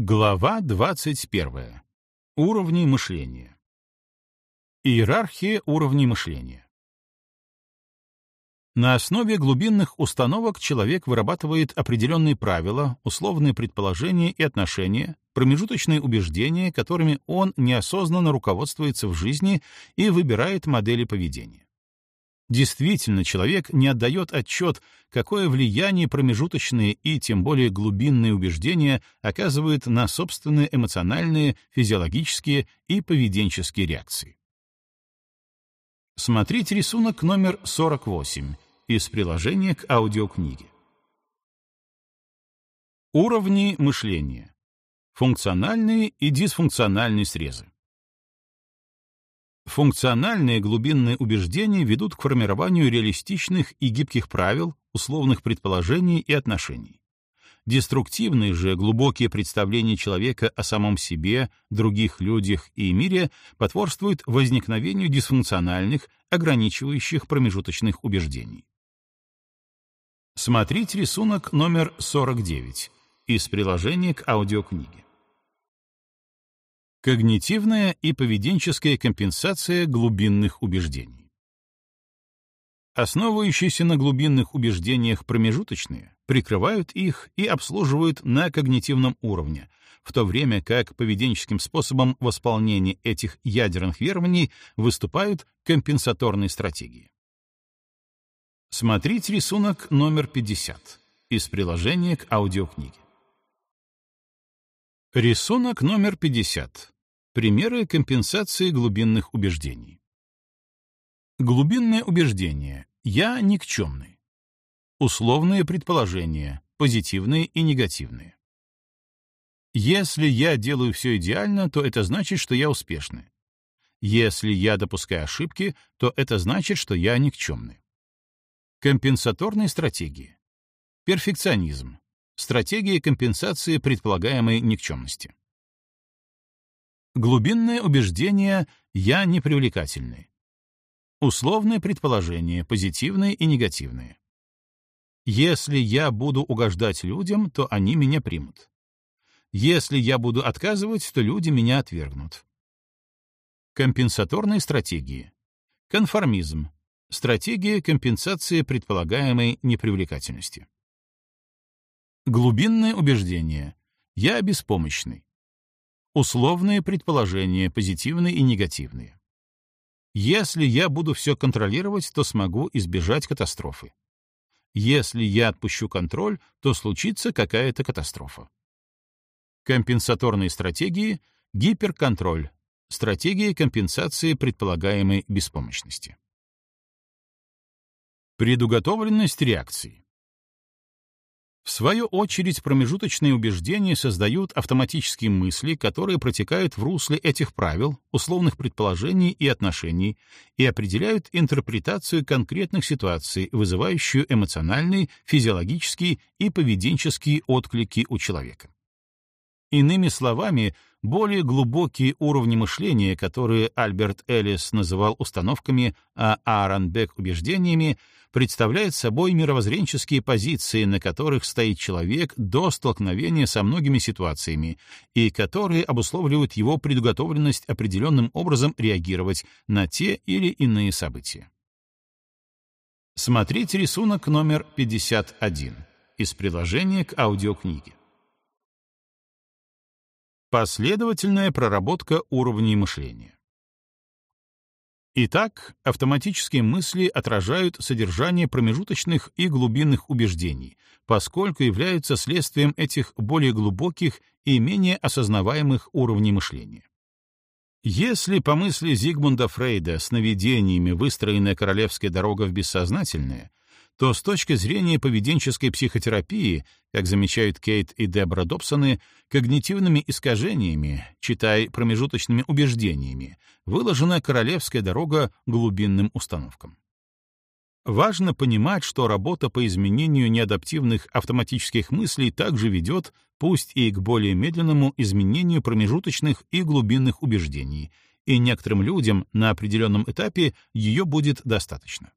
Глава 21. Уровни мышления. Иерархия уровней мышления. На основе глубинных установок человек вырабатывает определенные правила, условные предположения и отношения, промежуточные убеждения, которыми он неосознанно руководствуется в жизни и выбирает модели поведения. Действительно, человек не отдает отчет, какое влияние промежуточные и тем более глубинные убеждения оказывают на собственные эмоциональные, физиологические и поведенческие реакции. Смотрите рисунок номер 48 из приложения к аудиокниге. Уровни мышления. Функциональные и дисфункциональные срезы. Функциональные глубинные убеждения ведут к формированию реалистичных и гибких правил, условных предположений и отношений. Деструктивные же глубокие представления человека о самом себе, других людях и мире потворствуют возникновению дисфункциональных, ограничивающих промежуточных убеждений. Смотрите рисунок номер 49 из приложения к аудиокниге. Когнитивная и поведенческая компенсация глубинных убеждений. Основывающиеся на глубинных убеждениях промежуточные прикрывают их и обслуживают на когнитивном уровне, в то время как поведенческим способом восполнения этих ядерных верований выступают компенсаторные стратегии. Смотрите рисунок номер 50 из приложения к аудиокниге. Рисунок номер 50. Примеры компенсации глубинных убеждений. Глубинное убеждение «я никчемный». Условные предположения, позитивные и негативные. Если я делаю все идеально, то это значит, что я успешный. Если я допускаю ошибки, то это значит, что я никчемный. Компенсаторные стратегии. Перфекционизм. Стратегия компенсации предполагаемой никчемности. Глубинное убеждение «я непривлекательный». Условные предположения, позитивные и негативные. Если я буду угождать людям, то они меня примут. Если я буду отказывать, то люди меня отвергнут. Компенсаторные стратегии. Конформизм. Стратегия компенсации предполагаемой непривлекательности. Глубинное убеждение. Я беспомощный. Условные предположения, позитивные и негативные. Если я буду все контролировать, то смогу избежать катастрофы. Если я отпущу контроль, то случится какая-то катастрофа. Компенсаторные стратегии — гиперконтроль, стратегия компенсации предполагаемой беспомощности. Предуготовленность реакции. Свою очередь, промежуточные убеждения создают автоматические мысли, которые протекают в русле этих правил, условных предположений и отношений и определяют интерпретацию конкретных ситуаций, вызывающую эмоциональные, физиологические и поведенческие отклики у человека. Иными словами, более глубокие уровни мышления, которые Альберт Эллис называл установками, а Аарон Бек — убеждениями, представляют собой мировоззренческие позиции, на которых стоит человек до столкновения со многими ситуациями, и которые обусловливают его предуготовленность определенным образом реагировать на те или иные события. Смотрите рисунок номер 51 из приложения к аудиокниге. Последовательная проработка уровней мышления. Итак, автоматические мысли отражают содержание промежуточных и глубинных убеждений, поскольку являются следствием этих более глубоких и менее осознаваемых уровней мышления. Если по мысли Зигмунда Фрейда сновидениями выстроенная королевская дорога в бессознательное, то с точки зрения поведенческой психотерапии, как замечают Кейт и Дебра Добсоны, когнитивными искажениями, читай промежуточными убеждениями, выложена королевская дорога глубинным установкам. Важно понимать, что работа по изменению неадаптивных автоматических мыслей также ведет, пусть и к более медленному изменению промежуточных и глубинных убеждений, и некоторым людям на определенном этапе ее будет достаточно.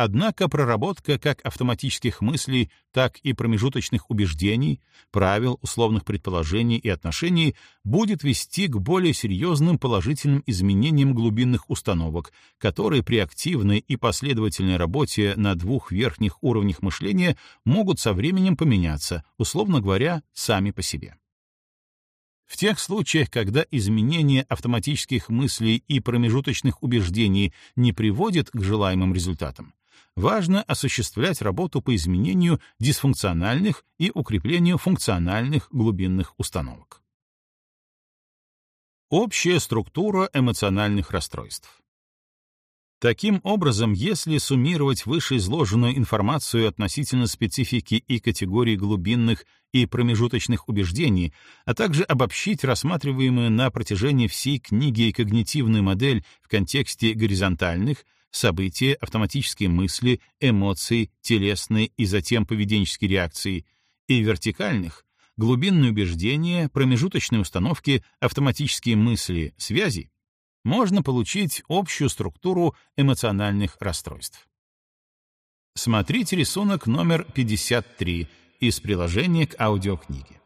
Однако проработка как автоматических мыслей, так и промежуточных убеждений, правил, условных предположений и отношений будет вести к более серьезным положительным изменениям глубинных установок, которые при активной и последовательной работе на двух верхних уровнях мышления могут со временем поменяться, условно говоря, сами по себе. В тех случаях, когда изменение автоматических мыслей и промежуточных убеждений не приводит к желаемым результатам, важно осуществлять работу по изменению дисфункциональных и укреплению функциональных глубинных установок. Общая структура эмоциональных расстройств. Таким образом, если суммировать вышеизложенную информацию относительно специфики и категорий глубинных и промежуточных убеждений, а также обобщить рассматриваемую на протяжении всей книги когнитивную модель в контексте горизонтальных, события, автоматические мысли, эмоции, телесные и затем поведенческие реакции, и вертикальных, глубинные убеждения, промежуточные установки, автоматические мысли, связи, можно получить общую структуру эмоциональных расстройств. Смотрите рисунок номер 53 из приложения к аудиокниге.